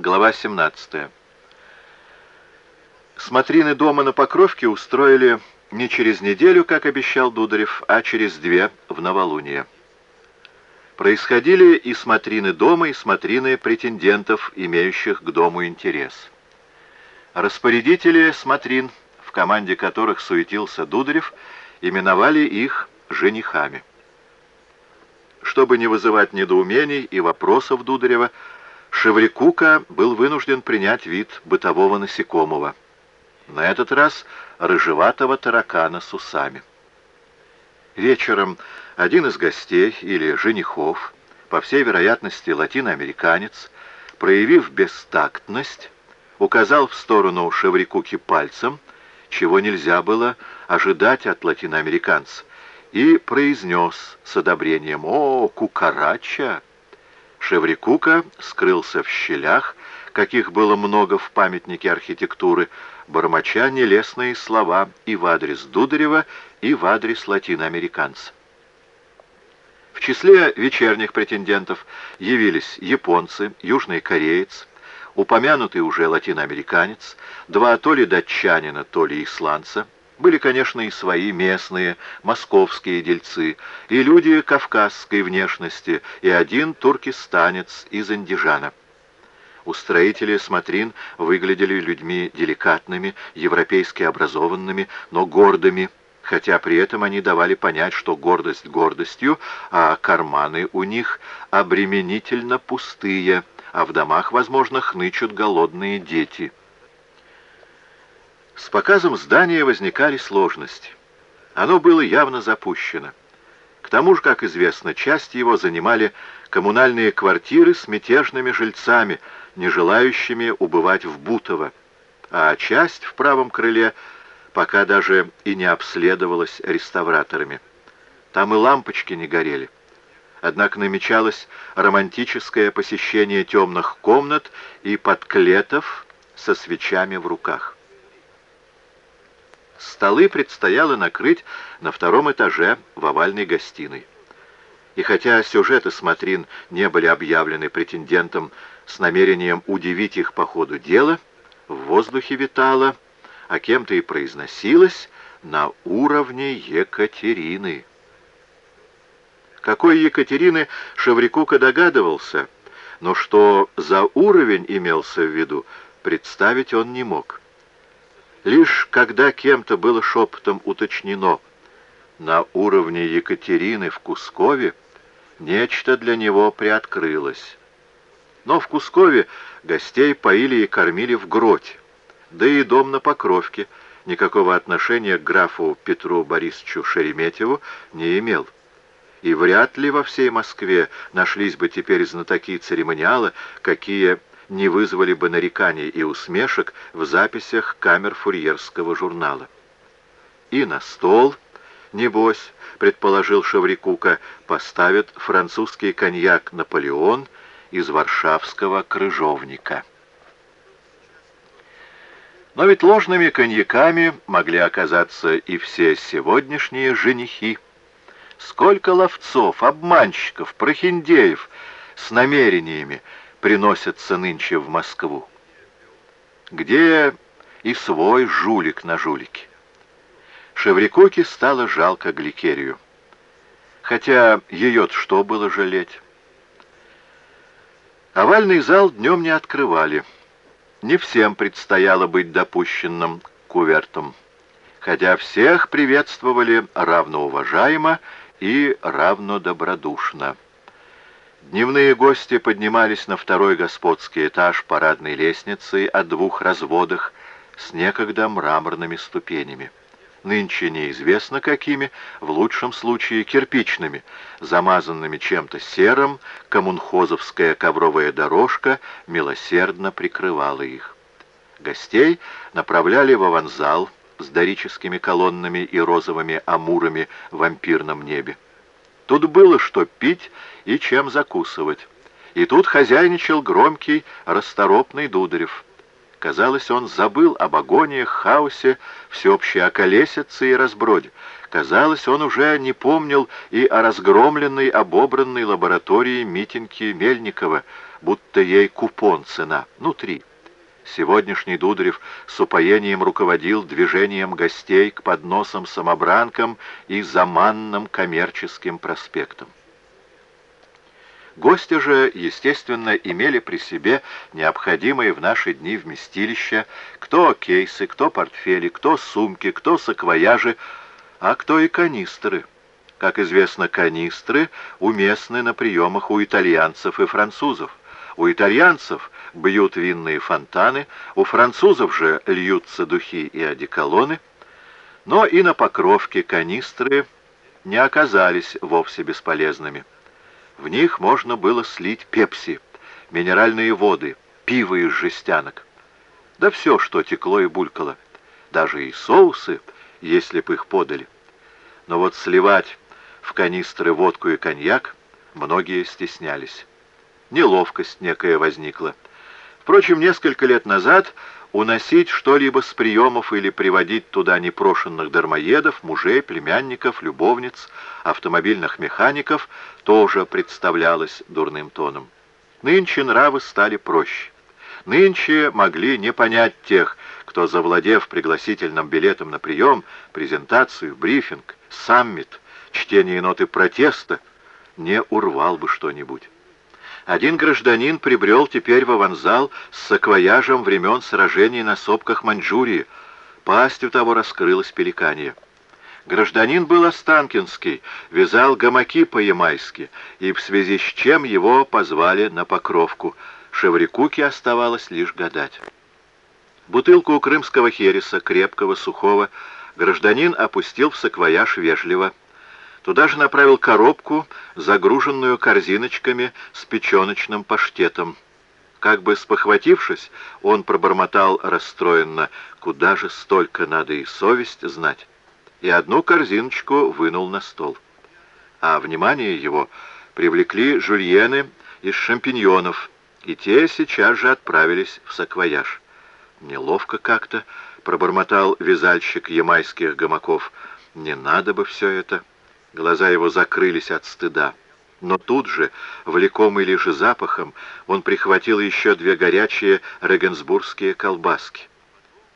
Глава 17. Смотрины дома на Покровке устроили не через неделю, как обещал Дударев, а через две в новолуние. Происходили и смотрины дома, и смотрины претендентов, имеющих к дому интерес. Распорядители смотрин, в команде которых суетился Дударев, именовали их женихами. Чтобы не вызывать недоумений и вопросов Дударева, Шеврикука был вынужден принять вид бытового насекомого. На этот раз рыжеватого таракана с усами. Вечером один из гостей или женихов, по всей вероятности латиноамериканец, проявив бестактность, указал в сторону Шеврикуки пальцем, чего нельзя было ожидать от латиноамериканца, и произнес с одобрением «О, кукарача!» Шеврикука скрылся в щелях, каких было много в памятнике архитектуры, бормоча нелестные слова и в адрес Дударева, и в адрес латиноамериканца. В числе вечерних претендентов явились японцы, южный кореец, упомянутый уже латиноамериканец, два то ли датчанина, то ли исландца, были, конечно, и свои местные, московские дельцы, и люди кавказской внешности, и один туркестанец из Андижана. Устроители смотрин выглядели людьми деликатными, европейски образованными, но гордыми, хотя при этом они давали понять, что гордость гордостью, а карманы у них обременительно пустые, а в домах, возможно, хнычут голодные дети. С показом здания возникали сложности. Оно было явно запущено. К тому же, как известно, часть его занимали коммунальные квартиры с мятежными жильцами, не желающими убывать в Бутово, а часть в правом крыле пока даже и не обследовалась реставраторами. Там и лампочки не горели. Однако намечалось романтическое посещение темных комнат и подклетов со свечами в руках. Столы предстояло накрыть на втором этаже в овальной гостиной. И хотя сюжеты смотрин не были объявлены претендентам с намерением удивить их по ходу дела, в воздухе витало, а кем-то и произносилось, на уровне Екатерины. Какой Екатерины Шеврикука догадывался, но что за уровень имелся в виду, представить он не мог. Лишь когда кем-то было шепотом уточнено на уровне Екатерины в Кускове, нечто для него приоткрылось. Но в Кускове гостей поили и кормили в гроте, да и дом на Покровке никакого отношения к графу Петру Борисовичу Шереметьеву не имел. И вряд ли во всей Москве нашлись бы теперь знатоки церемониала, какие не вызвали бы нареканий и усмешек в записях камер фурьерского журнала. И на стол, небось, предположил Шаврикука, поставят французский коньяк «Наполеон» из варшавского крыжовника. Но ведь ложными коньяками могли оказаться и все сегодняшние женихи. Сколько ловцов, обманщиков, прохиндеев с намерениями, приносятся нынче в Москву? Где и свой жулик на жулике? Шеврикуке стало жалко Гликерию. Хотя ее-то что было жалеть? Овальный зал днем не открывали. Не всем предстояло быть допущенным кувертом, хотя всех приветствовали равноуважаемо и равнодобродушно. Дневные гости поднимались на второй господский этаж парадной лестницы о двух разводах с некогда мраморными ступенями. Нынче неизвестно какими, в лучшем случае кирпичными, замазанными чем-то серым, коммунхозовская ковровая дорожка милосердно прикрывала их. Гостей направляли в аванзал с дорическими колоннами и розовыми амурами в вампирном небе. Тут было что пить и чем закусывать. И тут хозяйничал громкий, расторопный Дударев. Казалось, он забыл об агониях, хаосе, всеобщей околесице и разброде. Казалось, он уже не помнил и о разгромленной, обобранной лаборатории Митеньки Мельникова, будто ей купон цена. Ну, три. Сегодняшний Дударев с упоением руководил движением гостей к подносам самобранкам и заманным коммерческим проспектам. Гости же, естественно, имели при себе необходимые в наши дни вместилища, кто кейсы, кто портфели, кто сумки, кто саквояжи, а кто и канистры. Как известно, канистры уместны на приемах у итальянцев и французов. У итальянцев бьют винные фонтаны, у французов же льются духи и одеколоны, но и на покровке канистры не оказались вовсе бесполезными. В них можно было слить пепси, минеральные воды, пиво из жестянок. Да все, что текло и булькало. Даже и соусы, если бы их подали. Но вот сливать в канистры водку и коньяк многие стеснялись. Неловкость некая возникла. Впрочем, несколько лет назад уносить что-либо с приемов или приводить туда непрошенных дармоедов, мужей, племянников, любовниц, автомобильных механиков тоже представлялось дурным тоном. Нынче нравы стали проще. Нынче могли не понять тех, кто, завладев пригласительным билетом на прием, презентацию, брифинг, саммит, чтение ноты протеста, не урвал бы что-нибудь. Один гражданин прибрел теперь в аванзал с саквояжем времен сражений на сопках Маньчжурии. Пасть у того раскрылась пеликанье. Гражданин был Останкинский, вязал гамаки по-ямайски, и в связи с чем его позвали на покровку. Шеврикуке оставалось лишь гадать. Бутылку крымского хереса, крепкого, сухого, гражданин опустил в саквояж вежливо. Туда же направил коробку, загруженную корзиночками с печеночным паштетом. Как бы спохватившись, он пробормотал расстроенно, куда же столько надо и совесть знать, и одну корзиночку вынул на стол. А внимание его привлекли жульены из шампиньонов, и те сейчас же отправились в саквояж. Неловко как-то, пробормотал вязальщик ямайских гамаков. Не надо бы все это. Глаза его закрылись от стыда. Но тут же, влекомый лишь запахом, он прихватил еще две горячие регенсбургские колбаски.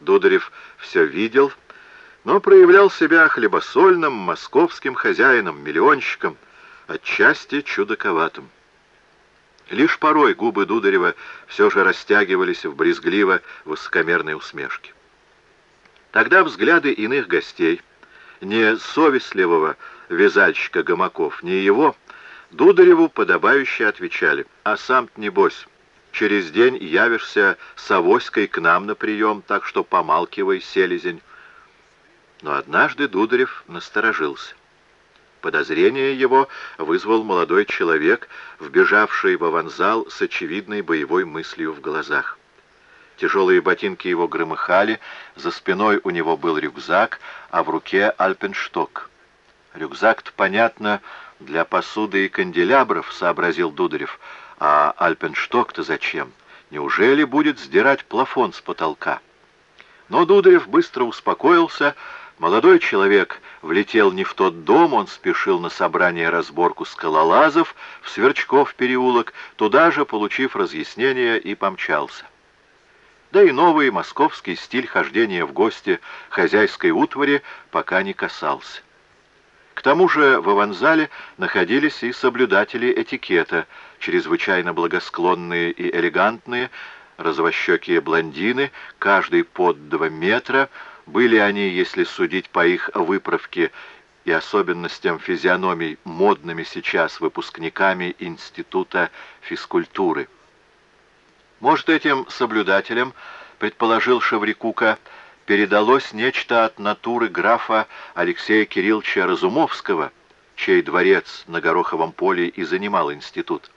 Дударев все видел, но проявлял себя хлебосольным московским хозяином, миллионщиком, отчасти чудаковатым. Лишь порой губы Дударева все же растягивались в брезгливо высокомерной усмешке. Тогда взгляды иных гостей, не совестливого, вязальщика гамаков, ни его, Дудареву подобающе отвечали. «А сам-то, небось, через день явишься с авоськой к нам на прием, так что помалкивай, селезень». Но однажды Дударев насторожился. Подозрение его вызвал молодой человек, вбежавший в аванзал с очевидной боевой мыслью в глазах. Тяжелые ботинки его громыхали, за спиной у него был рюкзак, а в руке альпеншток. Рюкзак-то, понятно, для посуды и канделябров, сообразил Дударев. А альпеншток-то зачем? Неужели будет сдирать плафон с потолка? Но Дударев быстро успокоился. Молодой человек влетел не в тот дом, он спешил на собрание разборку скалолазов в Сверчков переулок, туда же, получив разъяснение, и помчался. Да и новый московский стиль хождения в гости хозяйской утвари пока не касался. К тому же в аванзале находились и соблюдатели этикета, чрезвычайно благосклонные и элегантные, розовощекие блондины, каждый под два метра, были они, если судить по их выправке и особенностям физиономий, модными сейчас выпускниками Института физкультуры. Может, этим соблюдателям, предположил Шеврикука, передалось нечто от натуры графа Алексея Кирилловича Разумовского, чей дворец на Гороховом поле и занимал институт.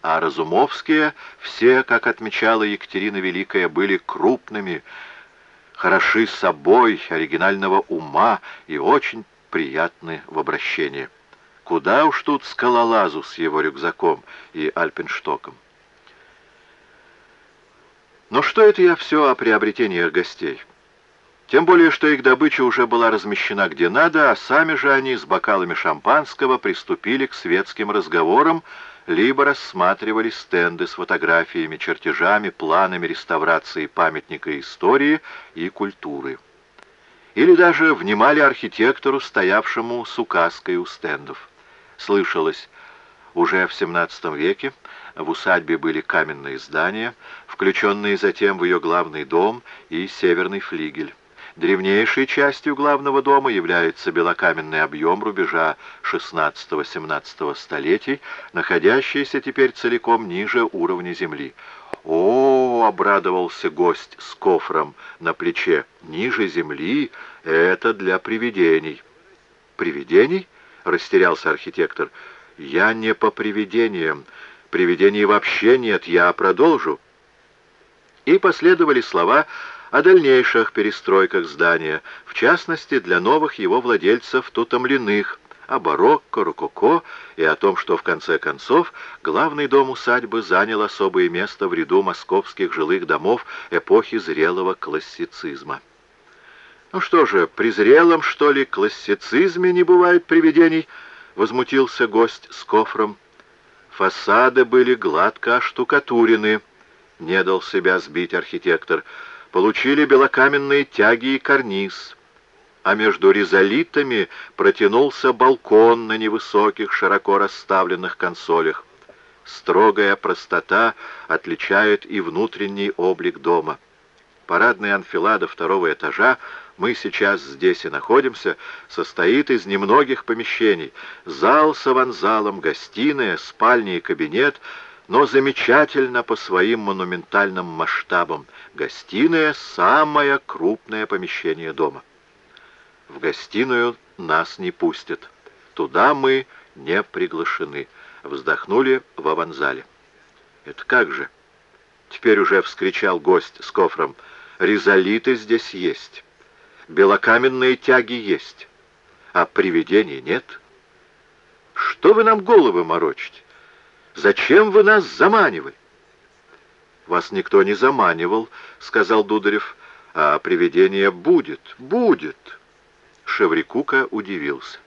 А Разумовские все, как отмечала Екатерина Великая, были крупными, хороши собой, оригинального ума и очень приятны в обращении. Куда уж тут скалолазу с его рюкзаком и альпенштоком. Но что это я все о приобретениях гостей? Тем более, что их добыча уже была размещена где надо, а сами же они с бокалами шампанского приступили к светским разговорам, либо рассматривали стенды с фотографиями, чертежами, планами реставрации памятника истории и культуры. Или даже внимали архитектору, стоявшему с указкой у стендов. Слышалось, уже в XVII веке в усадьбе были каменные здания, включенные затем в ее главный дом и северный флигель. Древнейшей частью главного дома является белокаменный объем рубежа XVI-XVII столетий, находящийся теперь целиком ниже уровня земли. «О, — обрадовался гость с кофром на плече, — ниже земли — это для привидений». «Привидений?» — растерялся архитектор. «Я не по привидениям. Привидений вообще нет, я продолжу». И последовали слова о дальнейших перестройках здания, в частности, для новых его владельцев тутомленных, о барокко, рококо и о том, что в конце концов главный дом усадьбы занял особое место в ряду московских жилых домов эпохи зрелого классицизма. «Ну что же, при зрелом, что ли, классицизме не бывает привидений?» — возмутился гость с кофром. Фасады были гладко оштукатурены, — не дал себя сбить архитектор — получили белокаменные тяги и карниз, а между ризолитами протянулся балкон на невысоких, широко расставленных консолях. Строгая простота отличает и внутренний облик дома. Парадная анфилада второго этажа, мы сейчас здесь и находимся, состоит из немногих помещений. Зал с аванзалом, гостиная, спальня и кабинет — но замечательно по своим монументальным масштабам. Гостиная — самое крупное помещение дома. В гостиную нас не пустят. Туда мы не приглашены. Вздохнули в аванзале. Это как же? Теперь уже вскричал гость с кофром. Резолиты здесь есть. Белокаменные тяги есть. А привидений нет. Что вы нам головы морочите? Зачем вы нас заманивали?» «Вас никто не заманивал», — сказал Дударев. «А привидение будет, будет». Шеврикука удивился.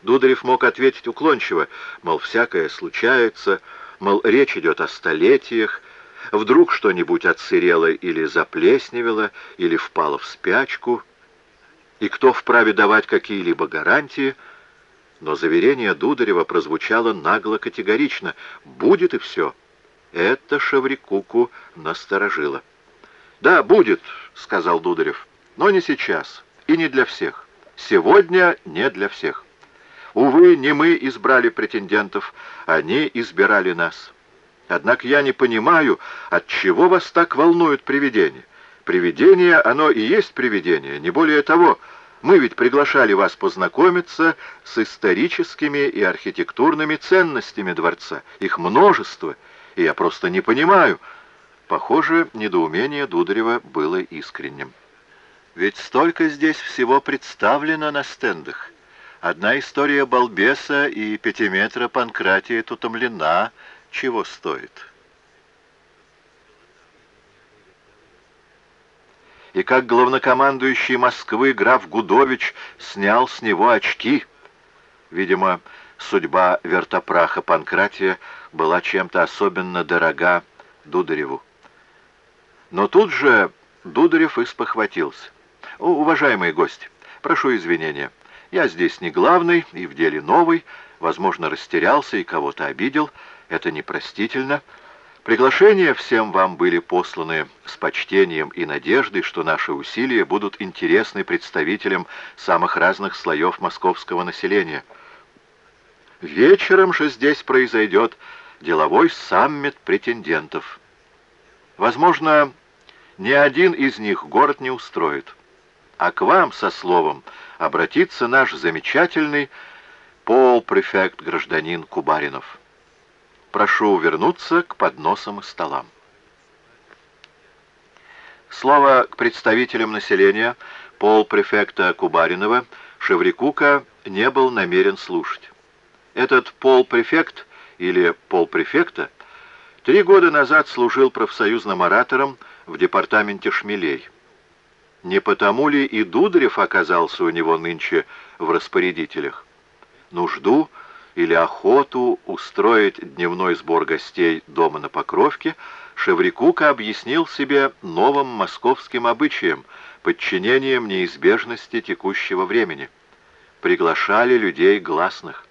Дударев мог ответить уклончиво, мол, всякое случается, мол, речь идет о столетиях, вдруг что-нибудь отсырело или заплесневело, или впало в спячку, и кто вправе давать какие-либо гарантии — но заверение Дударева прозвучало нагло-категорично. «Будет и все». Это Шеврикуку насторожило. «Да, будет», — сказал Дударев, — «но не сейчас и не для всех. Сегодня не для всех. Увы, не мы избрали претендентов, они избирали нас. Однако я не понимаю, от чего вас так волнует привидение. Привидение, оно и есть привидение, не более того». Мы ведь приглашали вас познакомиться с историческими и архитектурными ценностями дворца. Их множество, и я просто не понимаю. Похоже, недоумение Дударева было искренним. Ведь столько здесь всего представлено на стендах. Одна история балбеса и пятиметра Панкратия Тутомлена чего стоит. И как главнокомандующий Москвы граф Гудович снял с него очки. Видимо, судьба вертопраха Панкратия была чем-то особенно дорога Дудареву. Но тут же Дударев испохватился. «Уважаемые гости, прошу извинения. Я здесь не главный и в деле новый, возможно, растерялся и кого-то обидел. Это непростительно». Приглашения всем вам были посланы с почтением и надеждой, что наши усилия будут интересны представителям самых разных слоев московского населения. Вечером же здесь произойдет деловой саммит претендентов. Возможно, ни один из них город не устроит. А к вам со словом обратится наш замечательный пол-префект гражданин Кубаринов. Прошу вернуться к подносам и столам. Слово к представителям населения пол-префекта Кубаринова Шеврикука не был намерен слушать. Этот пол-префект или пол-префекта три года назад служил профсоюзным оратором в департаменте Шмелей. Не потому ли и Дударев оказался у него нынче в распорядителях? Нужду или охоту устроить дневной сбор гостей дома на Покровке, Шеврикука объяснил себе новым московским обычаем, подчинением неизбежности текущего времени. Приглашали людей гласных.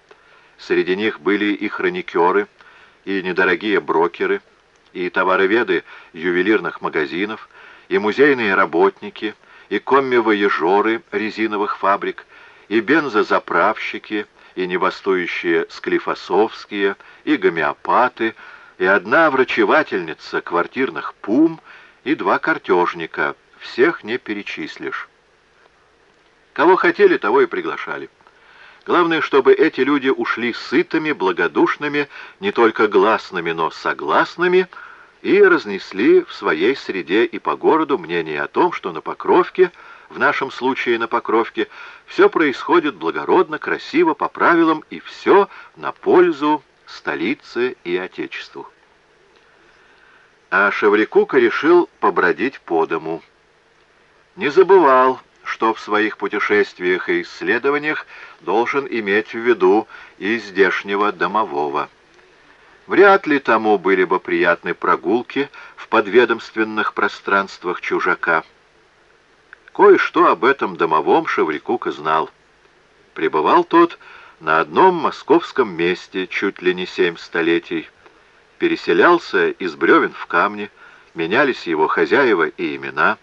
Среди них были и хроникеры, и недорогие брокеры, и товароведы ювелирных магазинов, и музейные работники, и комми-вояжеры резиновых фабрик, и бензозаправщики, и невостующие склифосовские, и гомеопаты, и одна врачевательница квартирных пум, и два картежника. Всех не перечислишь. Кого хотели, того и приглашали. Главное, чтобы эти люди ушли сытыми, благодушными, не только гласными, но согласными, и разнесли в своей среде и по городу мнение о том, что на Покровке, в нашем случае на Покровке, все происходит благородно, красиво, по правилам, и все на пользу столице и Отечеству. А Шеврикука решил побродить по дому. Не забывал, что в своих путешествиях и исследованиях должен иметь в виду и здешнего домового. Вряд ли тому были бы приятны прогулки в подведомственных пространствах чужака. Кое-что об этом домовом Шеврикука знал. Пребывал тот на одном московском месте чуть ли не семь столетий. Переселялся из бревен в камни, менялись его хозяева и имена.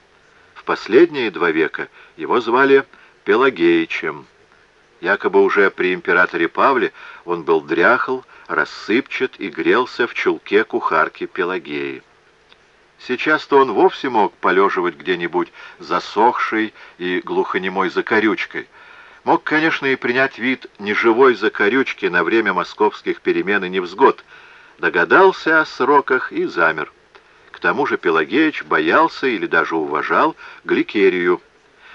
В последние два века его звали Пелагеичем. Якобы уже при императоре Павле он был дряхл, рассыпчат и грелся в чулке кухарки Пелагеи. Сейчас-то он вовсе мог полеживать где-нибудь засохшей и глухонемой закорючкой. Мог, конечно, и принять вид неживой закорючки на время московских перемен и невзгод. Догадался о сроках и замер. К тому же Пелагеич боялся или даже уважал Гликерию,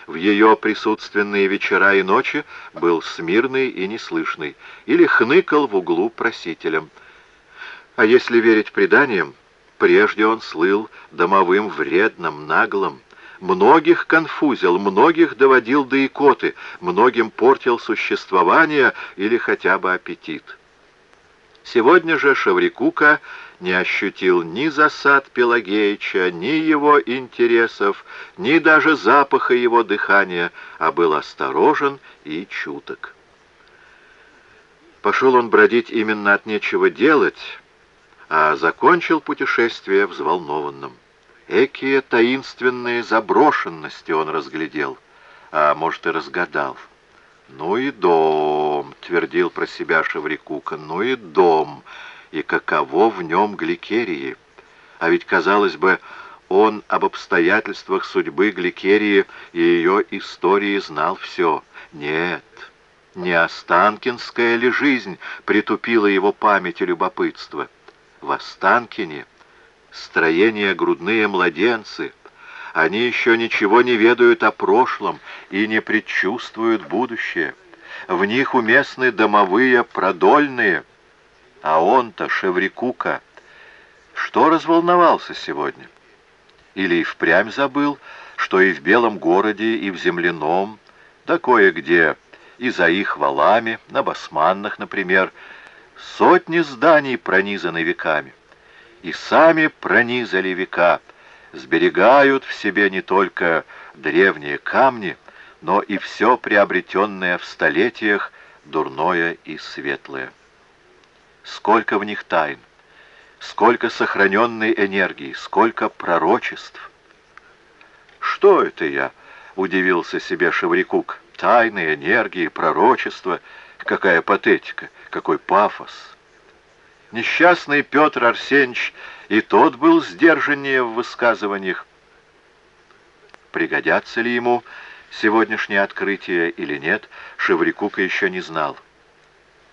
в ее присутственные вечера и ночи был смирный и неслышный, или хныкал в углу просителем. А если верить преданиям, прежде он слыл домовым вредным, наглым, многих конфузил, многих доводил до икоты, многим портил существование или хотя бы аппетит. Сегодня же Шаврикука не ощутил ни засад Пелагеича, ни его интересов, ни даже запаха его дыхания, а был осторожен и чуток. Пошел он бродить именно от нечего делать, а закончил путешествие взволнованным. Экие таинственные заброшенности он разглядел, а может и разгадал. «Ну и дом», — твердил про себя Шеврикука, — «ну и дом» и каково в нем Гликерии. А ведь, казалось бы, он об обстоятельствах судьбы Гликерии и ее истории знал все. Нет, не Останкинская ли жизнь притупила его память и любопытство? В Останкине строение грудные младенцы. Они еще ничего не ведают о прошлом и не предчувствуют будущее. В них уместны домовые продольные – а он-то, Шеврикука, что разволновался сегодня? Или и впрямь забыл, что и в Белом городе, и в Земляном, да кое-где, и за их валами, на Басманных, например, сотни зданий пронизаны веками. И сами пронизали века, сберегают в себе не только древние камни, но и все приобретенное в столетиях дурное и светлое сколько в них тайн, сколько сохраненной энергии, сколько пророчеств. «Что это я?» — удивился себе Шеврикук. «Тайны, энергии, пророчества. Какая патетика, какой пафос!» Несчастный Петр Арсеньевич и тот был сдержаннее в высказываниях. Пригодятся ли ему сегодняшнее открытие или нет, Шеврикука еще не знал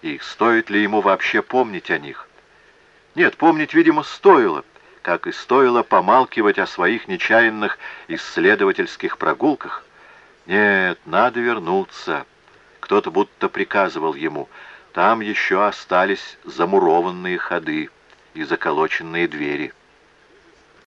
и стоит ли ему вообще помнить о них. Нет, помнить, видимо, стоило, как и стоило помалкивать о своих нечаянных исследовательских прогулках. Нет, надо вернуться. Кто-то будто приказывал ему. Там еще остались замурованные ходы и заколоченные двери.